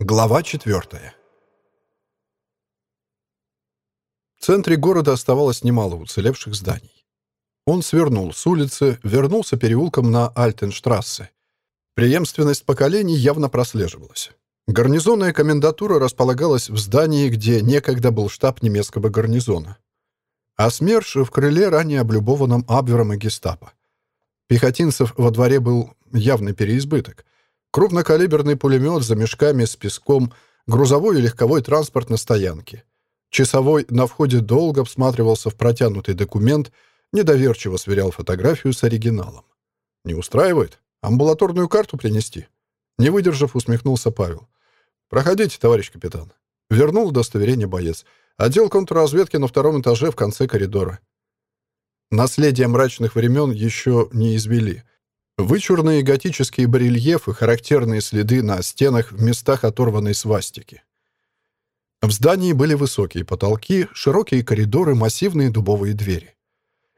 Глава четвертая. В центре города оставалось немало уцелевших зданий. Он свернул с улицы, вернулся переулком на Альтенштрассе. Преемственность поколений явно прослеживалась. Гарнизонная комендатура располагалась в здании, где некогда был штаб немецкого гарнизона. А СМЕРШ в крыле, ранее облюбованном Абвером и гестапо. Пехотинцев во дворе был явный переизбыток — Крупнокалиберный пулемет за мешками с песком, грузовой и легковой транспорт на стоянке. Часовой на входе долго всматривался в протянутый документ, недоверчиво сверял фотографию с оригиналом. «Не устраивает? Амбулаторную карту принести?» Не выдержав, усмехнулся Павел. «Проходите, товарищ капитан». Вернул удостоверение боец. Отдел контрразведки на втором этаже в конце коридора. Наследие мрачных времен еще не извели — Вычурные готические барельефы, характерные следы на стенах в местах оторванной свастики. В здании были высокие потолки, широкие коридоры, массивные дубовые двери.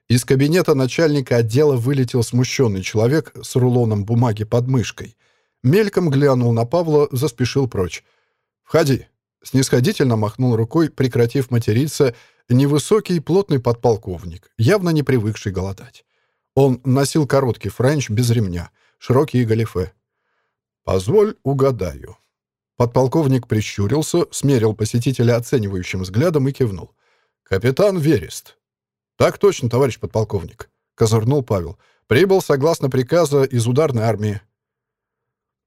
Из кабинета начальника отдела вылетел смущенный человек с рулоном бумаги под мышкой. Мельком глянул на Павла, заспешил прочь. «Входи!» — снисходительно махнул рукой, прекратив материться, невысокий плотный подполковник, явно не привыкший голодать. Он носил короткий френч без ремня, широкие галифе. «Позволь, угадаю». Подполковник прищурился, смерил посетителя оценивающим взглядом и кивнул. «Капитан Верест». «Так точно, товарищ подполковник», — козырнул Павел. «Прибыл согласно приказа из ударной армии».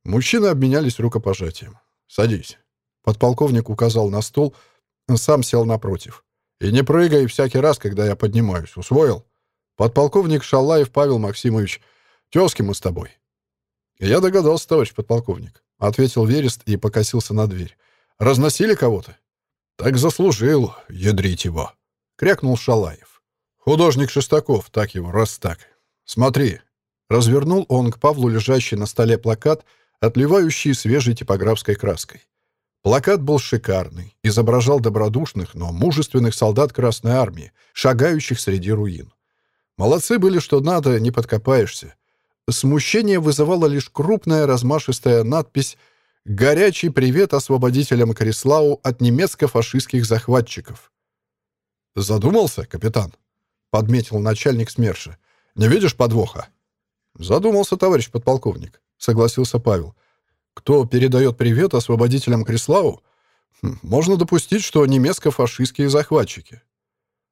Мужчины обменялись рукопожатием. «Садись». Подполковник указал на стул, сам сел напротив. «И не прыгай всякий раз, когда я поднимаюсь. Усвоил?» Подполковник Шалаев Павел Максимович, тезки мы с тобой. Я догадался, товарищ подполковник, ответил Верест и покосился на дверь. Разносили кого-то? Так заслужил, ядрить его, крякнул Шалаев. Художник Шестаков, так его, раз так. Смотри. Развернул он к Павлу лежащий на столе плакат, отливающий свежей типографской краской. Плакат был шикарный, изображал добродушных, но мужественных солдат Красной Армии, шагающих среди руин. Молодцы были, что надо, не подкопаешься. Смущение вызывала лишь крупная размашистая надпись «Горячий привет освободителям Крислау от немецко-фашистских захватчиков». «Задумался, капитан?» — подметил начальник СМЕРШа. «Не видишь подвоха?» «Задумался, товарищ подполковник», — согласился Павел. «Кто передает привет освободителям Крислау? Хм, можно допустить, что немецко-фашистские захватчики».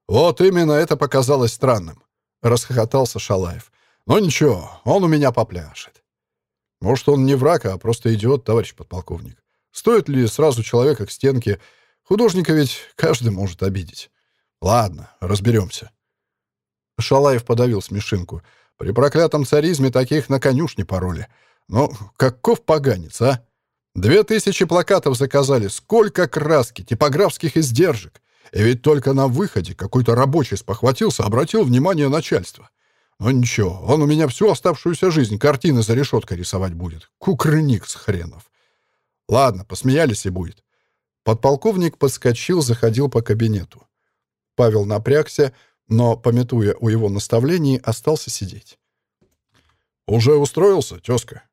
Вот именно это показалось странным. — расхохотался Шалаев. «Ну ничего, он у меня попляшет». «Может, он не враг, а просто идиот, товарищ подполковник. Стоит ли сразу человека к стенке? Художника ведь каждый может обидеть. Ладно, разберемся». Шалаев подавил смешинку. «При проклятом царизме таких на конюшне пароли. Ну, каков поганец, а? Две тысячи плакатов заказали. Сколько краски, типографских издержек. И ведь только на выходе какой-то рабочий спохватился, обратил внимание начальства. Ну ничего, он у меня всю оставшуюся жизнь картины за решеткой рисовать будет. Кукрыник с хренов. Ладно, посмеялись и будет. Подполковник подскочил, заходил по кабинету. Павел напрягся, но, пометуя у его наставлений, остался сидеть. «Уже устроился, тезка?»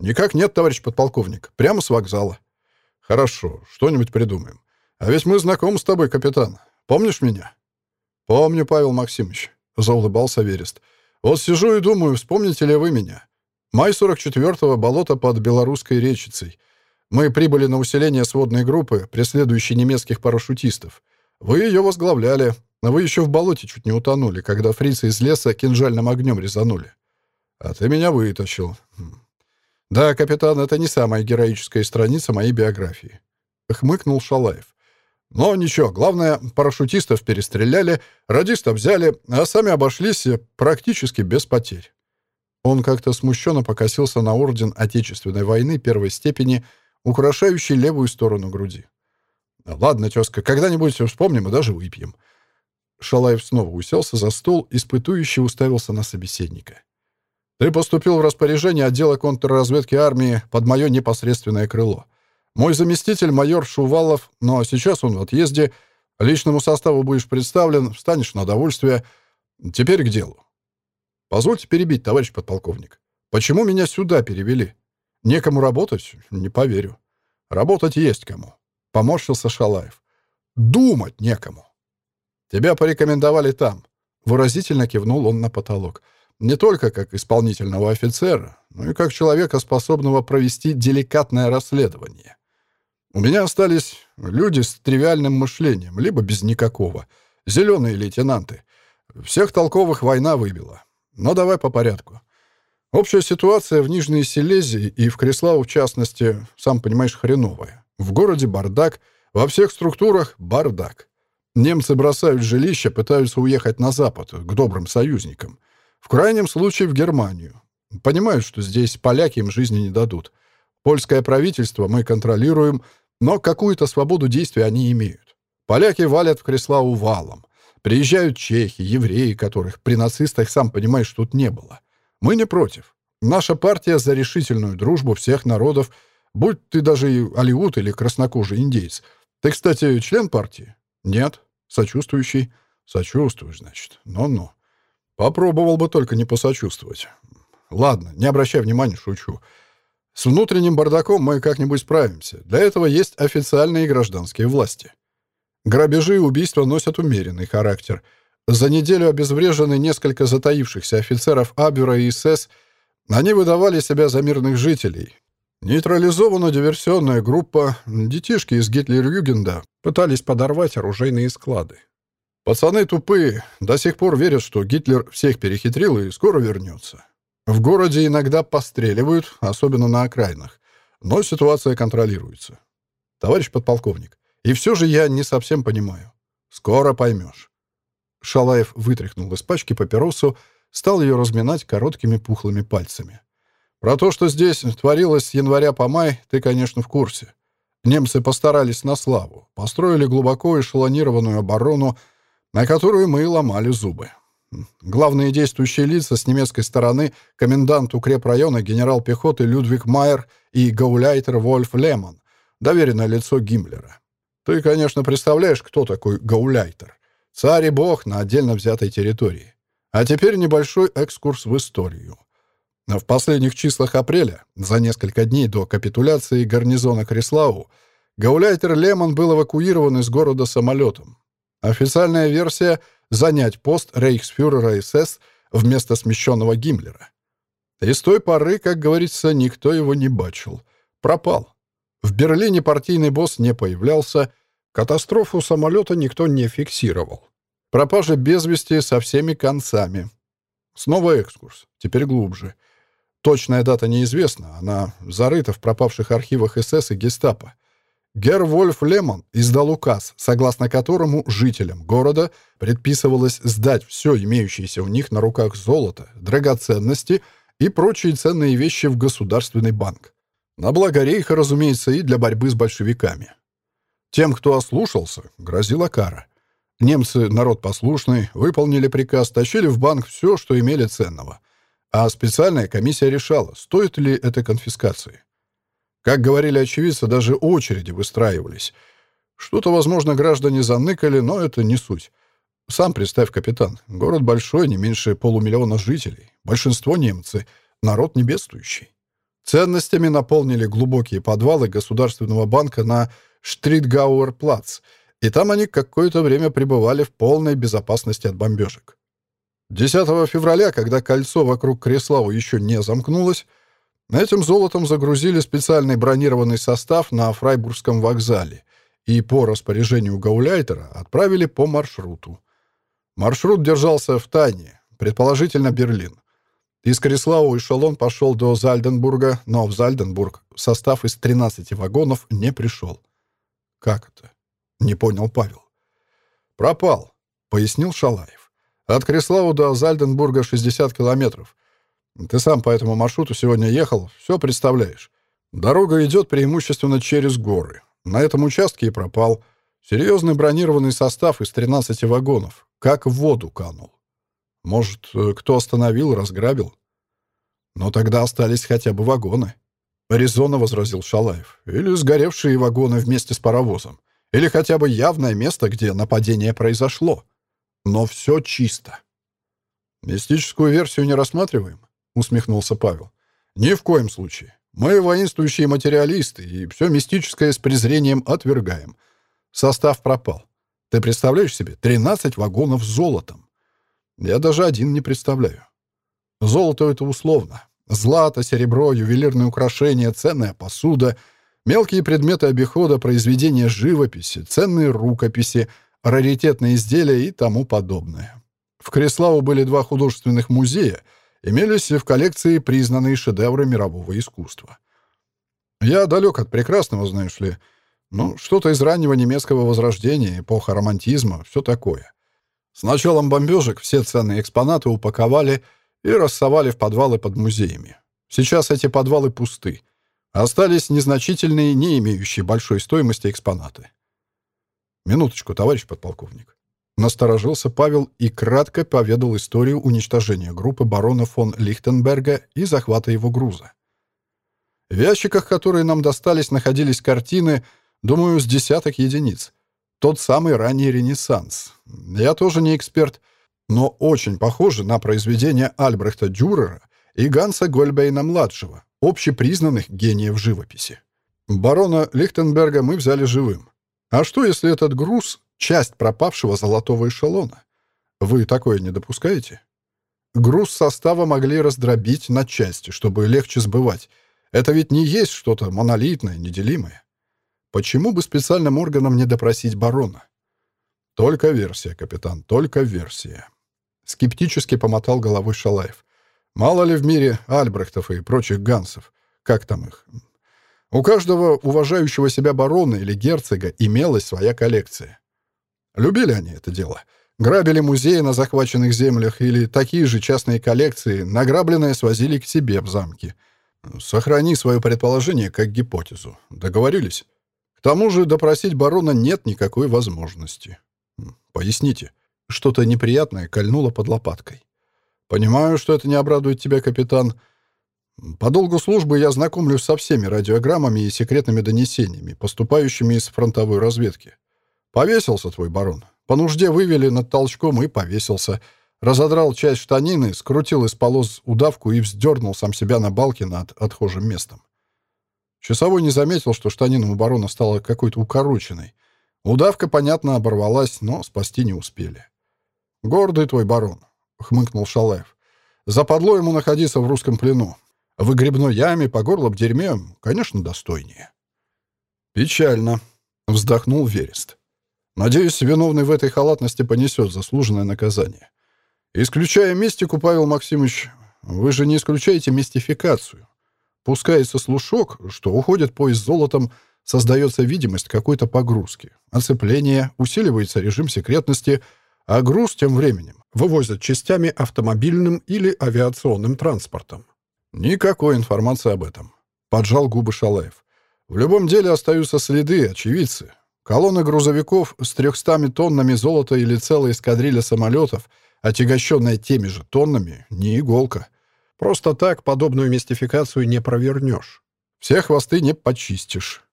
«Никак нет, товарищ подполковник. Прямо с вокзала». «Хорошо, что-нибудь придумаем. А ведь мы знакомы с тобой, капитан. Помнишь меня?» «Помню, Павел Максимович», — заулыбался Верест. «Вот сижу и думаю, вспомните ли вы меня. Май 44-го, болото под Белорусской речицей. Мы прибыли на усиление сводной группы, преследующей немецких парашютистов. Вы ее возглавляли, но вы еще в болоте чуть не утонули, когда фрицы из леса кинжальным огнем резанули. А ты меня вытащил. Хм. Да, капитан, это не самая героическая страница моей биографии. Хмыкнул Шалаев. Но ничего, главное, парашютистов перестреляли, радистов взяли, а сами обошлись практически без потерь. Он как-то смущенно покосился на орден Отечественной войны первой степени, украшающий левую сторону груди. «Ладно, тезка, когда-нибудь вспомним и даже выпьем». Шалаев снова уселся за стол, испытующий уставился на собеседника. «Ты поступил в распоряжение отдела контрразведки армии под мое непосредственное крыло. Мой заместитель майор Шувалов, но сейчас он в отъезде. Личному составу будешь представлен, встанешь на довольствие. Теперь к делу. Позвольте перебить, товарищ подполковник. Почему меня сюда перевели? Некому работать? Не поверю. Работать есть кому. Поморщился Шалаев. Думать некому. Тебя порекомендовали там. Выразительно кивнул он на потолок. Не только как исполнительного офицера, но и как человека, способного провести деликатное расследование. У меня остались люди с тривиальным мышлением, либо без никакого. Зеленые лейтенанты. Всех толковых война выбила. Но давай по порядку. Общая ситуация в Нижней Силезии и в Креслау, в частности, сам понимаешь, хреновая. В городе бардак, во всех структурах бардак. Немцы бросают жилища, пытаются уехать на запад, к добрым союзникам. В крайнем случае в Германию. Понимают, что здесь поляки им жизни не дадут. Польское правительство мы контролируем, но какую-то свободу действий они имеют. Поляки валят в кресла увалом. Приезжают чехи, евреи, которых при нацистах, сам понимаешь, тут не было. Мы не против. Наша партия за решительную дружбу всех народов, будь ты даже и алиут или краснокожий индейец. Ты, кстати, член партии? Нет. Сочувствующий? Сочувствуешь, значит. Ну-ну. Попробовал бы только не посочувствовать. Ладно, не обращай внимания, шучу. С внутренним бардаком мы как-нибудь справимся. Для этого есть официальные гражданские власти. Грабежи и убийства носят умеренный характер. За неделю обезврежены несколько затаившихся офицеров Абвера и СС. Они выдавали себя за мирных жителей. Нейтрализована диверсионная группа. Детишки из Гитлер-Югенда пытались подорвать оружейные склады. Пацаны тупые, до сих пор верят, что Гитлер всех перехитрил и скоро вернется. В городе иногда постреливают, особенно на окраинах, но ситуация контролируется. Товарищ подполковник, и все же я не совсем понимаю. Скоро поймешь. Шалаев вытряхнул из пачки папиросу, стал ее разминать короткими пухлыми пальцами. Про то, что здесь творилось с января по май, ты, конечно, в курсе. Немцы постарались на славу, построили глубоко эшелонированную оборону, на которую мы ломали зубы. Главные действующие лица с немецкой стороны — комендант укрепрайона генерал пехоты Людвиг Майер и гауляйтер Вольф Лемон, доверенное лицо Гиммлера. Ты, конечно, представляешь, кто такой гауляйтер. Царь и бог на отдельно взятой территории. А теперь небольшой экскурс в историю. В последних числах апреля, за несколько дней до капитуляции гарнизона Креслау, гауляйтер Лемон был эвакуирован из города самолетом. Официальная версия — занять пост рейхсфюрера СС вместо смещенного Гиммлера. И с той поры, как говорится, никто его не бачил. Пропал. В Берлине партийный босс не появлялся, катастрофу самолета никто не фиксировал. Пропажа без вести со всеми концами. Снова экскурс, теперь глубже. Точная дата неизвестна, она зарыта в пропавших архивах СС и гестапо. Герр Вольф Лемон издал указ, согласно которому жителям города предписывалось сдать все имеющееся у них на руках золото, драгоценности и прочие ценные вещи в Государственный банк. На благо рейха, разумеется, и для борьбы с большевиками. Тем, кто ослушался, грозила кара. Немцы, народ послушный, выполнили приказ, тащили в банк все, что имели ценного. А специальная комиссия решала, стоит ли это конфискации. Как говорили очевидцы, даже очереди выстраивались. Что-то, возможно, граждане заныкали, но это не суть. Сам представь, капитан, город большой, не меньше полумиллиона жителей. Большинство немцы, народ небедствующий. Ценностями наполнили глубокие подвалы Государственного банка на Штритгауэр-плац, и там они какое-то время пребывали в полной безопасности от бомбежек. 10 февраля, когда кольцо вокруг Креслау еще не замкнулось, Этим золотом загрузили специальный бронированный состав на Фрайбургском вокзале и по распоряжению Гауляйтера отправили по маршруту. Маршрут держался в тайне, предположительно Берлин. Из Креслау эшелон пошел до Зальденбурга, но в Зальденбург состав из 13 вагонов не пришел. «Как это?» — не понял Павел. «Пропал», — пояснил Шалаев. «От Креслау до Зальденбурга 60 километров. Ты сам по этому маршруту сегодня ехал, все представляешь. Дорога идет преимущественно через горы. На этом участке и пропал. Серьезный бронированный состав из 13 вагонов. Как в воду канул. Может, э, кто остановил, разграбил? Но тогда остались хотя бы вагоны. Резонно возразил Шалаев. Или сгоревшие вагоны вместе с паровозом. Или хотя бы явное место, где нападение произошло. Но все чисто. Мистическую версию не рассматриваем? — усмехнулся Павел. «Ни в коем случае. Мы воинствующие материалисты, и все мистическое с презрением отвергаем. Состав пропал. Ты представляешь себе? 13 вагонов с золотом. Я даже один не представляю. Золото — это условно. Злато, серебро, ювелирные украшения, ценная посуда, мелкие предметы обихода, произведения живописи, ценные рукописи, раритетные изделия и тому подобное. В Креславу были два художественных музея — имелись в коллекции признанные шедевры мирового искусства. Я далек от прекрасного, знаешь ли, ну, что-то из раннего немецкого возрождения, эпоха романтизма, все такое. С началом бомбежек все ценные экспонаты упаковали и рассовали в подвалы под музеями. Сейчас эти подвалы пусты. Остались незначительные, не имеющие большой стоимости экспонаты. Минуточку, товарищ подполковник. Насторожился Павел и кратко поведал историю уничтожения группы барона фон Лихтенберга и захвата его груза. В ящиках, которые нам достались, находились картины, думаю, с десяток единиц. Тот самый ранний Ренессанс. Я тоже не эксперт, но очень похоже на произведения Альбрехта Дюрера и Ганса Гольбейна-младшего, общепризнанных гениев живописи. Барона Лихтенберга мы взяли живым. А что, если этот груз часть пропавшего золотого эшелона. Вы такое не допускаете? Груз состава могли раздробить на части, чтобы легче сбывать. Это ведь не есть что-то монолитное, неделимое. Почему бы специальным органам не допросить барона? Только версия, капитан, только версия. Скептически помотал головой Шалаев. Мало ли в мире Альбрехтов и прочих гансов. Как там их? У каждого уважающего себя барона или герцога имелась своя коллекция. Любили они это дело. Грабили музеи на захваченных землях или такие же частные коллекции, награбленное свозили к себе в замки. Сохрани свое предположение как гипотезу. Договорились? К тому же допросить барона нет никакой возможности. Поясните. Что-то неприятное кольнуло под лопаткой. Понимаю, что это не обрадует тебя, капитан. По долгу службы я знакомлюсь со всеми радиограммами и секретными донесениями, поступающими из фронтовой разведки. Повесился твой барон. По нужде вывели над толчком и повесился. Разодрал часть штанины, скрутил из полос удавку и вздернул сам себя на балке над отхожим местом. Часовой не заметил, что штанина у барона стала какой-то укороченной. Удавка, понятно, оборвалась, но спасти не успели. «Гордый твой барон», — хмыкнул Шалаев. «Западло ему находиться в русском плену. В грибной яме, по горло в дерьме, конечно, достойнее». «Печально», — вздохнул Верест. Надеюсь, виновный в этой халатности понесет заслуженное наказание. Исключая мистику, Павел Максимович, вы же не исключаете мистификацию. Пускается слушок, что уходит поезд с золотом, создается видимость какой-то погрузки. Оцепление, усиливается режим секретности, а груз тем временем вывозят частями автомобильным или авиационным транспортом. Никакой информации об этом. Поджал губы Шалаев. В любом деле остаются следы, очевидцы. Колонна грузовиков с 300 тоннами золота или целая эскадрилья самолетов, отягощенная теми же тоннами, не иголка. Просто так подобную мистификацию не провернешь. Все хвосты не почистишь.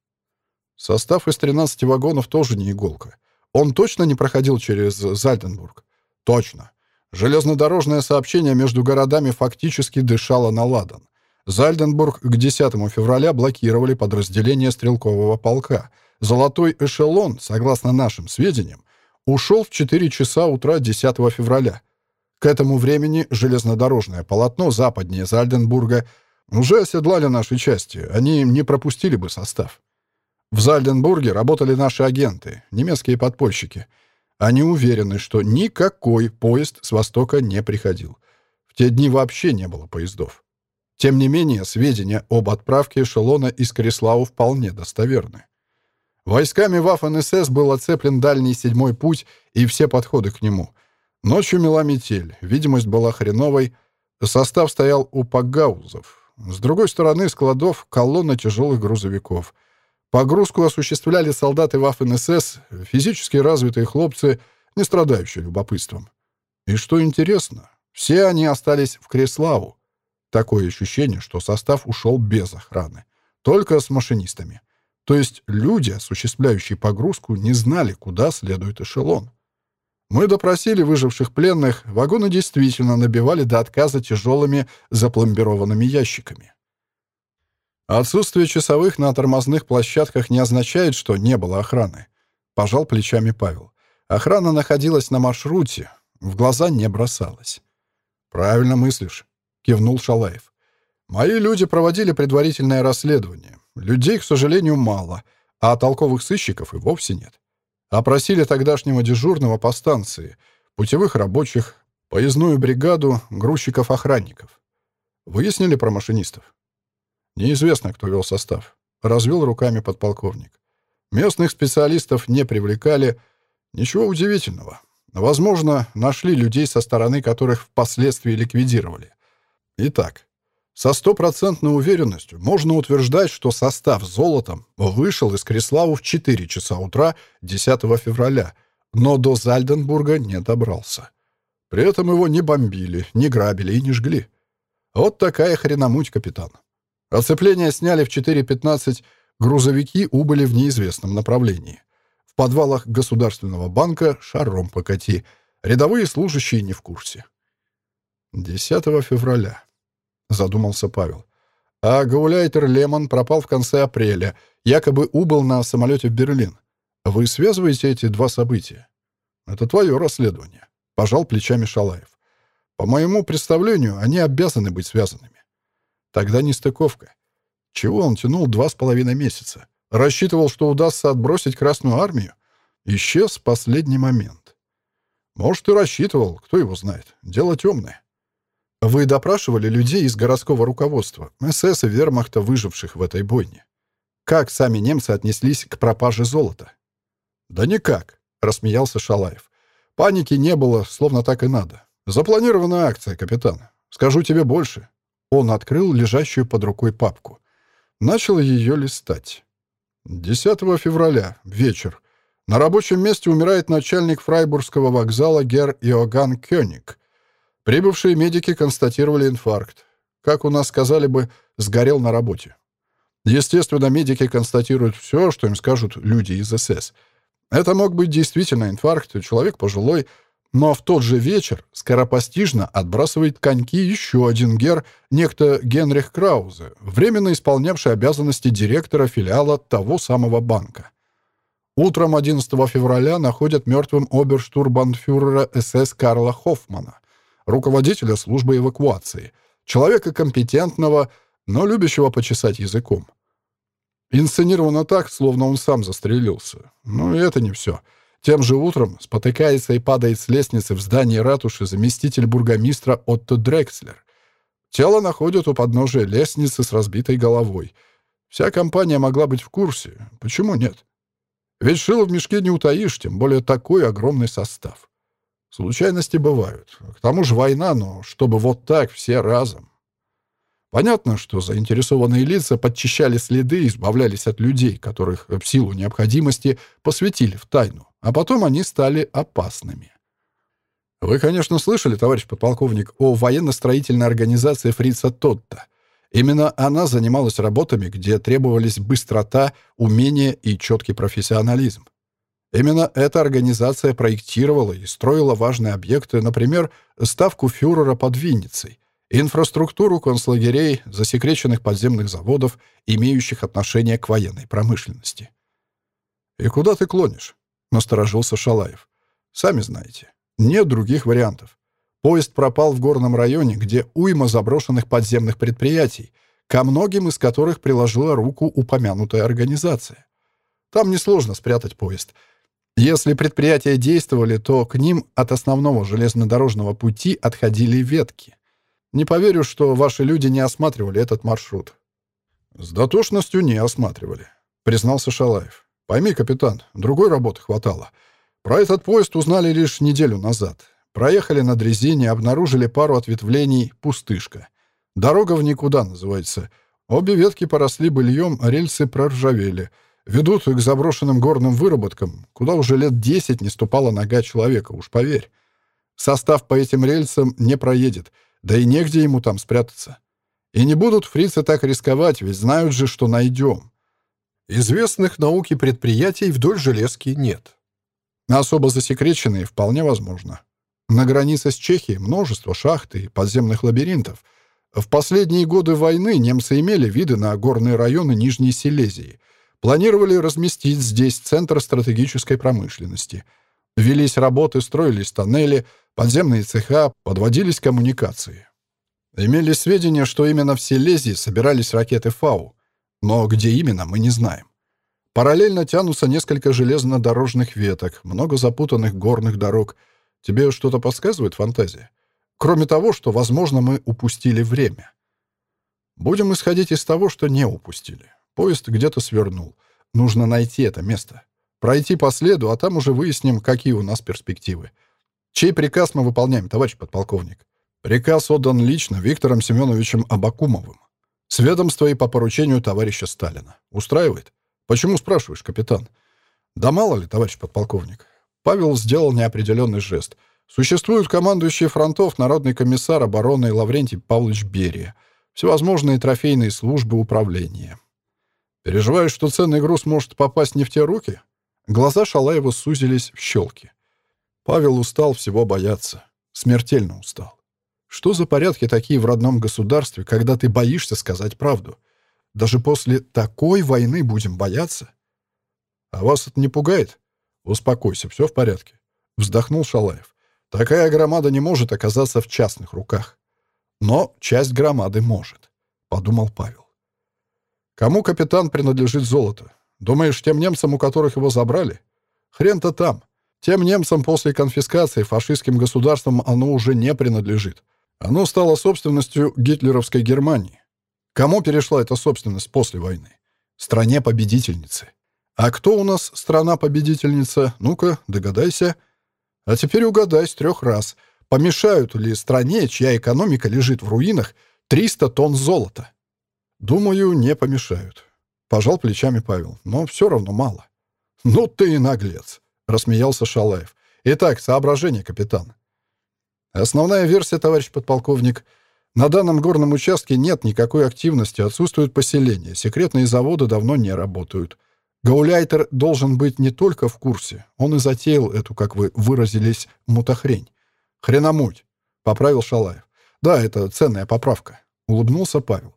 Состав из 13 вагонов тоже не иголка. Он точно не проходил через Зальденбург? Точно. Железнодорожное сообщение между городами фактически дышало на ладан. Зальденбург к 10 февраля блокировали подразделения стрелкового полка — Золотой эшелон, согласно нашим сведениям, ушел в 4 часа утра 10 февраля. К этому времени железнодорожное полотно западнее Зальденбурга уже оседлали наши части, они не пропустили бы состав. В Зальденбурге работали наши агенты, немецкие подпольщики. Они уверены, что никакой поезд с востока не приходил. В те дни вообще не было поездов. Тем не менее, сведения об отправке эшелона из Корислау вполне достоверны. Войсками Вафен-СС был оцеплен дальний седьмой путь и все подходы к нему. Ночью мела метель, видимость была хреновой, состав стоял у пагаузов. С другой стороны складов колонна тяжелых грузовиков. Погрузку осуществляли солдаты Вафен-СС, физически развитые хлопцы, не страдающие любопытством. И что интересно, все они остались в Креславу. Такое ощущение, что состав ушел без охраны. Только с машинистами. То есть люди, осуществляющие погрузку, не знали, куда следует эшелон. Мы допросили выживших пленных, вагоны действительно набивали до отказа тяжелыми запломбированными ящиками. Отсутствие часовых на тормозных площадках не означает, что не было охраны. Пожал плечами Павел. Охрана находилась на маршруте, в глаза не бросалась. «Правильно мыслишь», — кивнул Шалаев. «Мои люди проводили предварительное расследование. Людей, к сожалению, мало, а толковых сыщиков и вовсе нет. Опросили тогдашнего дежурного по станции, путевых рабочих, поездную бригаду, грузчиков-охранников. Выяснили про машинистов? Неизвестно, кто вел состав. Развел руками подполковник. Местных специалистов не привлекали. Ничего удивительного. Возможно, нашли людей, со стороны которых впоследствии ликвидировали. Итак, со стопроцентной уверенностью можно утверждать, что состав золотом вышел из Креславу в 4 часа утра 10 февраля, но до Зальденбурга не добрался. При этом его не бомбили, не грабили и не жгли. Вот такая хреномуть, капитан. Оцепление сняли в 4.15, грузовики убыли в неизвестном направлении. В подвалах Государственного банка шаром покати. Рядовые служащие не в курсе. 10 февраля задумался Павел. А гауляйтер Лемон пропал в конце апреля, якобы убыл на самолете в Берлин. Вы связываете эти два события? Это твое расследование, пожал плечами Шалаев. По моему представлению, они обязаны быть связанными. Тогда нестыковка. Чего он тянул два с половиной месяца? Рассчитывал, что удастся отбросить Красную Армию? Исчез в последний момент. Может, и рассчитывал, кто его знает. Дело темное. Вы допрашивали людей из городского руководства, СС и вермахта, выживших в этой бойне. Как сами немцы отнеслись к пропаже золота? Да никак, рассмеялся Шалаев. Паники не было, словно так и надо. Запланированная акция, капитан. Скажу тебе больше. Он открыл лежащую под рукой папку. Начал ее листать. 10 февраля, вечер. На рабочем месте умирает начальник фрайбургского вокзала Гер Иоганн Кёник. Прибывшие медики констатировали инфаркт. Как у нас сказали бы, сгорел на работе. Естественно, медики констатируют все, что им скажут люди из СС. Это мог быть действительно инфаркт, человек пожилой, но в тот же вечер скоропостижно отбрасывает коньки еще один гер, некто Генрих Краузе, временно исполнявший обязанности директора филиала того самого банка. Утром 11 февраля находят мертвым оберштурбанфюрера СС Карла Хоффмана руководителя службы эвакуации, человека компетентного, но любящего почесать языком. Инсценировано так, словно он сам застрелился. Но это не все. Тем же утром спотыкается и падает с лестницы в здании ратуши заместитель бургомистра Отто Дрекслер. Тело находят у подножия лестницы с разбитой головой. Вся компания могла быть в курсе. Почему нет? Ведь шило в мешке не утаишь, тем более такой огромный состав. Случайности бывают. К тому же война, но чтобы вот так все разом. Понятно, что заинтересованные лица подчищали следы и избавлялись от людей, которых в силу необходимости посвятили в тайну, а потом они стали опасными. Вы, конечно, слышали, товарищ подполковник, о военно-строительной организации Фрица Тотта. Именно она занималась работами, где требовались быстрота, умение и четкий профессионализм. Именно эта организация проектировала и строила важные объекты, например, ставку фюрера под Винницей, инфраструктуру концлагерей, засекреченных подземных заводов, имеющих отношение к военной промышленности. «И куда ты клонишь?» — насторожился Шалаев. «Сами знаете. Нет других вариантов. Поезд пропал в горном районе, где уйма заброшенных подземных предприятий, ко многим из которых приложила руку упомянутая организация. Там несложно спрятать поезд — если предприятия действовали, то к ним от основного железнодорожного пути отходили ветки. Не поверю, что ваши люди не осматривали этот маршрут. С дотошностью не осматривали, признался Шалаев. Пойми, капитан, другой работы хватало. Про этот поезд узнали лишь неделю назад. Проехали на дрезине, обнаружили пару ответвлений «Пустышка». Дорога в никуда называется. Обе ветки поросли быльем, рельсы проржавели — Ведут к заброшенным горным выработкам, куда уже лет десять не ступала нога человека, уж поверь. Состав по этим рельсам не проедет, да и негде ему там спрятаться. И не будут фрицы так рисковать, ведь знают же, что найдем. Известных науке предприятий вдоль железки нет. Особо засекреченные вполне возможно. На границе с Чехией множество шахт и подземных лабиринтов. В последние годы войны немцы имели виды на горные районы Нижней Силезии. Планировали разместить здесь центр стратегической промышленности. Велись работы, строились тоннели, подземные цеха, подводились коммуникации. Имели сведения, что именно в Силезии собирались ракеты «Фау», но где именно, мы не знаем. Параллельно тянутся несколько железнодорожных веток, много запутанных горных дорог. Тебе что-то подсказывает фантазия? Кроме того, что, возможно, мы упустили время. Будем исходить из того, что не упустили. Поезд где-то свернул. Нужно найти это место. Пройти по следу, а там уже выясним, какие у нас перспективы. Чей приказ мы выполняем, товарищ подполковник? Приказ отдан лично Виктором Семеновичем Абакумовым. С ведомства и по поручению товарища Сталина. Устраивает? Почему спрашиваешь, капитан? Да мало ли, товарищ подполковник. Павел сделал неопределенный жест — Существуют командующие фронтов Народный комиссар обороны Лаврентий Павлович Берия, всевозможные трофейные службы управления. Переживаешь, что ценный груз может попасть не в те руки? Глаза Шалаева сузились в щелки. Павел устал всего бояться. Смертельно устал. Что за порядки такие в родном государстве, когда ты боишься сказать правду? Даже после такой войны будем бояться? А вас это не пугает? Успокойся, все в порядке. Вздохнул Шалаев. Такая громада не может оказаться в частных руках. Но часть громады может, подумал Павел. Кому капитан принадлежит золото? Думаешь, тем немцам, у которых его забрали? Хрен-то там. Тем немцам после конфискации фашистским государством оно уже не принадлежит. Оно стало собственностью гитлеровской Германии. Кому перешла эта собственность после войны? Стране-победительнице. А кто у нас страна-победительница? Ну-ка, догадайся. А теперь угадай с трех раз, помешают ли стране, чья экономика лежит в руинах, 300 тонн золота? Думаю, не помешают. Пожал плечами Павел, но все равно мало. Ну ты и наглец, рассмеялся Шалаев. Итак, соображение, капитан. Основная версия, товарищ подполковник. На данном горном участке нет никакой активности, отсутствуют поселения, секретные заводы давно не работают. Гауляйтер должен быть не только в курсе, он и затеял эту, как вы выразились, мутохрень. Хреномуть, поправил Шалаев. Да, это ценная поправка, улыбнулся Павел.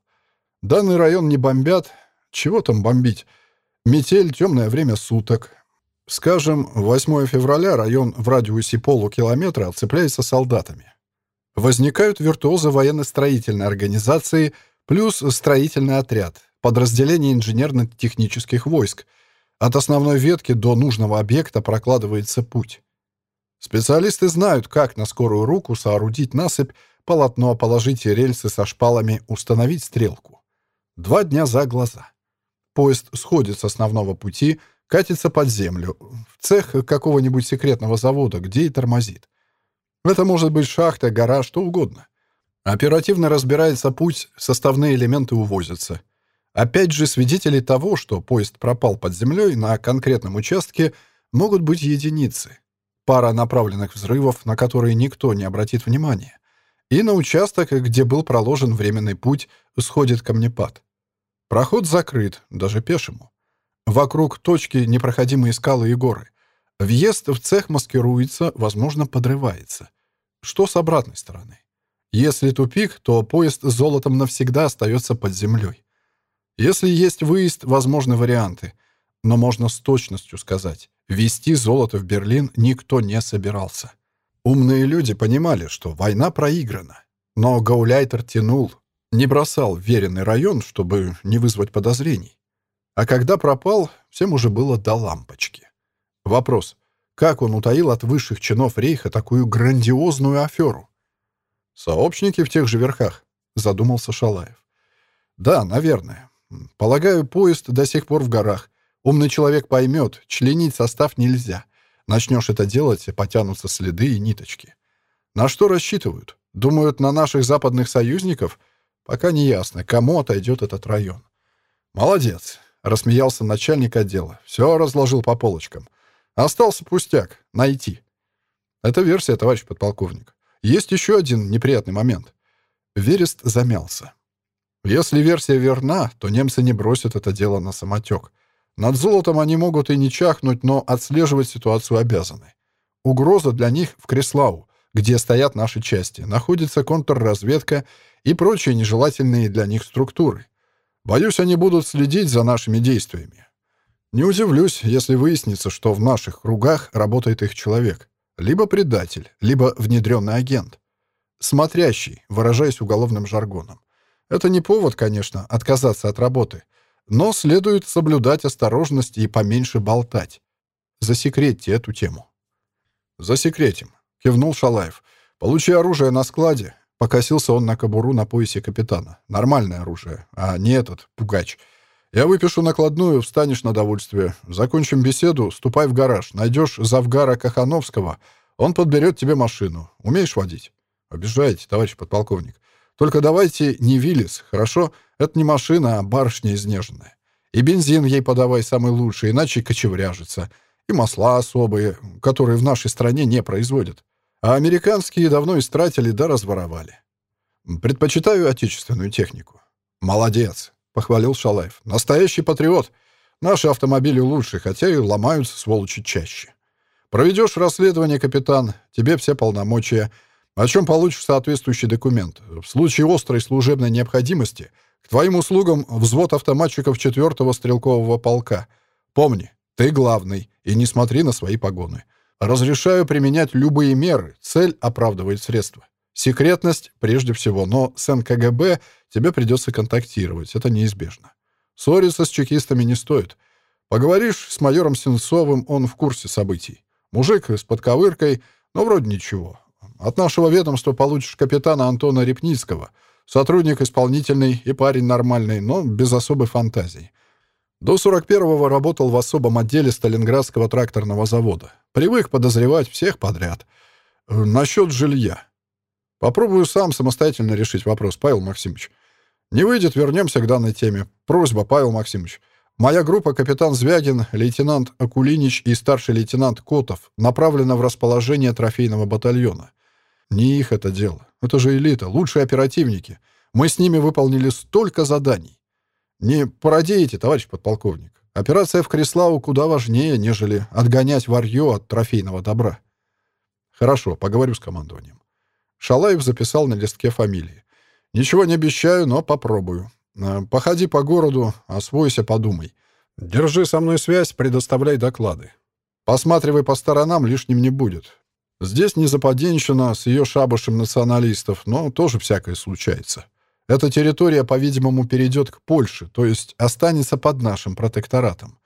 Данный район не бомбят. Чего там бомбить? Метель, темное время суток. Скажем, 8 февраля район в радиусе полукилометра отцепляется солдатами. Возникают виртуозы военно-строительной организации плюс строительный отряд, подразделение инженерно-технических войск. От основной ветки до нужного объекта прокладывается путь. Специалисты знают, как на скорую руку соорудить насыпь, полотно, положить рельсы со шпалами, установить стрелку. Два дня за глаза. Поезд сходит с основного пути, катится под землю, в цех какого-нибудь секретного завода, где и тормозит. Это может быть шахта, гора, что угодно. Оперативно разбирается путь, составные элементы увозятся — Опять же, свидетелей того, что поезд пропал под землей на конкретном участке, могут быть единицы. Пара направленных взрывов, на которые никто не обратит внимания. И на участок, где был проложен временный путь, сходит камнепад. Проход закрыт, даже пешему. Вокруг точки непроходимые скалы и горы. Въезд в цех маскируется, возможно, подрывается. Что с обратной стороны? Если тупик, то поезд с золотом навсегда остается под землей. Если есть выезд, возможны варианты. Но можно с точностью сказать, везти золото в Берлин никто не собирался. Умные люди понимали, что война проиграна. Но Гауляйтер тянул, не бросал веренный район, чтобы не вызвать подозрений. А когда пропал, всем уже было до лампочки. Вопрос, как он утаил от высших чинов рейха такую грандиозную аферу? «Сообщники в тех же верхах», — задумался Шалаев. «Да, наверное. Полагаю, поезд до сих пор в горах. Умный человек поймет, членить состав нельзя. Начнешь это делать, потянутся следы и ниточки. На что рассчитывают? Думают, на наших западных союзников? Пока не ясно, кому отойдет этот район. Молодец, рассмеялся начальник отдела. Все разложил по полочкам. Остался пустяк — найти. Это версия, товарищ подполковник. Есть еще один неприятный момент. Верест замялся. Если версия верна, то немцы не бросят это дело на самотек. Над золотом они могут и не чахнуть, но отслеживать ситуацию обязаны. Угроза для них в Креслау, где стоят наши части, находится контрразведка, и прочие нежелательные для них структуры. Боюсь, они будут следить за нашими действиями. Не удивлюсь, если выяснится, что в наших кругах работает их человек. Либо предатель, либо внедренный агент. Смотрящий, выражаясь уголовным жаргоном. Это не повод, конечно, отказаться от работы, но следует соблюдать осторожность и поменьше болтать. Засекретьте эту тему. «Засекретим», — кивнул Шалаев. «Получи оружие на складе». Покосился он на кобуру на поясе капитана. «Нормальное оружие, а не этот, пугач. Я выпишу накладную, встанешь на довольствие. Закончим беседу, ступай в гараж. Найдешь Завгара Кахановского, он подберет тебе машину. Умеешь водить?» «Обижаете, товарищ подполковник. Только давайте не Виллис, хорошо? Это не машина, а барышня изнеженная. И бензин ей подавай самый лучший, иначе кочевряжется. И масла особые, которые в нашей стране не производят. А американские давно истратили да разворовали. Предпочитаю отечественную технику. Молодец, похвалил Шалаев. Настоящий патриот. Наши автомобили лучше, хотя и ломаются, сволочи, чаще. Проведешь расследование, капитан, тебе все полномочия — о чем получишь соответствующий документ. В случае острой служебной необходимости к твоим услугам взвод автоматчиков 4-го стрелкового полка. Помни, ты главный, и не смотри на свои погоны. Разрешаю применять любые меры, цель оправдывает средства. Секретность прежде всего, но с НКГБ тебе придется контактировать, это неизбежно. Ссориться с чекистами не стоит. Поговоришь с майором Сенцовым, он в курсе событий. Мужик с подковыркой, но вроде ничего. От нашего ведомства получишь капитана Антона Репницкого, сотрудник исполнительный и парень нормальный, но без особой фантазии. До 41-го работал в особом отделе Сталинградского тракторного завода. Привык подозревать всех подряд. Э, насчет жилья. Попробую сам самостоятельно решить вопрос, Павел Максимович. Не выйдет, вернемся к данной теме. Просьба, Павел Максимович. Моя группа капитан Звягин, лейтенант Акулинич и старший лейтенант Котов направлена в расположение трофейного батальона. Не их это дело. Это же элита, лучшие оперативники. Мы с ними выполнили столько заданий. Не породеете, товарищ подполковник. Операция в Креславу куда важнее, нежели отгонять варьё от трофейного добра. Хорошо, поговорю с командованием. Шалаев записал на листке фамилии. Ничего не обещаю, но попробую. Э, походи по городу, освойся, подумай. Держи со мной связь, предоставляй доклады. Посматривай по сторонам, лишним не будет. Здесь не западенщина с ее шабашем националистов, но тоже всякое случается. Эта территория, по-видимому, перейдет к Польше, то есть останется под нашим протекторатом.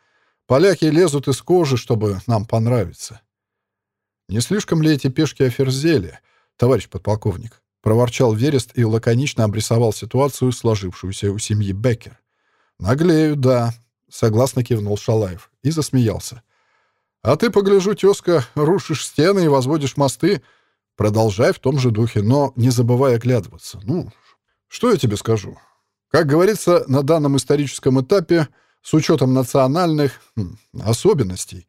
Поляки лезут из кожи, чтобы нам понравиться. Не слишком ли эти пешки оферзели, товарищ подполковник? Проворчал Верест и лаконично обрисовал ситуацию, сложившуюся у семьи Беккер. «Наглеют, да», — согласно кивнул Шалаев и засмеялся. А ты, погляжу, тезка, рушишь стены и возводишь мосты. Продолжай в том же духе, но не забывай оглядываться. Ну, что я тебе скажу? Как говорится, на данном историческом этапе, с учетом национальных хм, особенностей,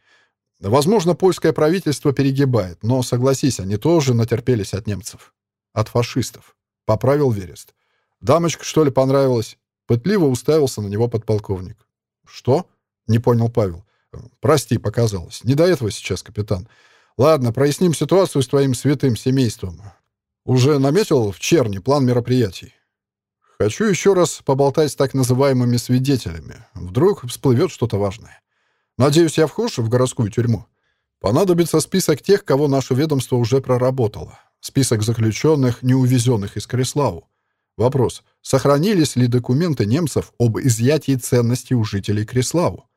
возможно, польское правительство перегибает, но, согласись, они тоже натерпелись от немцев. От фашистов. Поправил Верест. Дамочка, что ли, понравилась? Пытливо уставился на него подполковник. «Что?» — не понял Павел. Прости, показалось. Не до этого сейчас, капитан. Ладно, проясним ситуацию с твоим святым семейством. Уже наметил в черне план мероприятий? Хочу еще раз поболтать с так называемыми свидетелями. Вдруг всплывет что-то важное. Надеюсь, я вхож в городскую тюрьму. Понадобится список тех, кого наше ведомство уже проработало. Список заключенных, не увезенных из Креславу. Вопрос. Сохранились ли документы немцев об изъятии ценностей у жителей Креславу?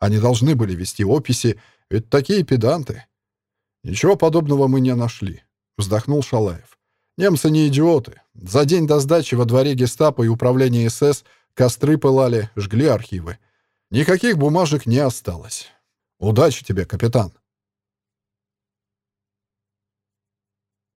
Они должны были вести описи, ведь такие педанты. Ничего подобного мы не нашли, вздохнул Шалаев. Немцы не идиоты. За день до сдачи во дворе гестапо и управления СС костры пылали, жгли архивы. Никаких бумажек не осталось. Удачи тебе, капитан.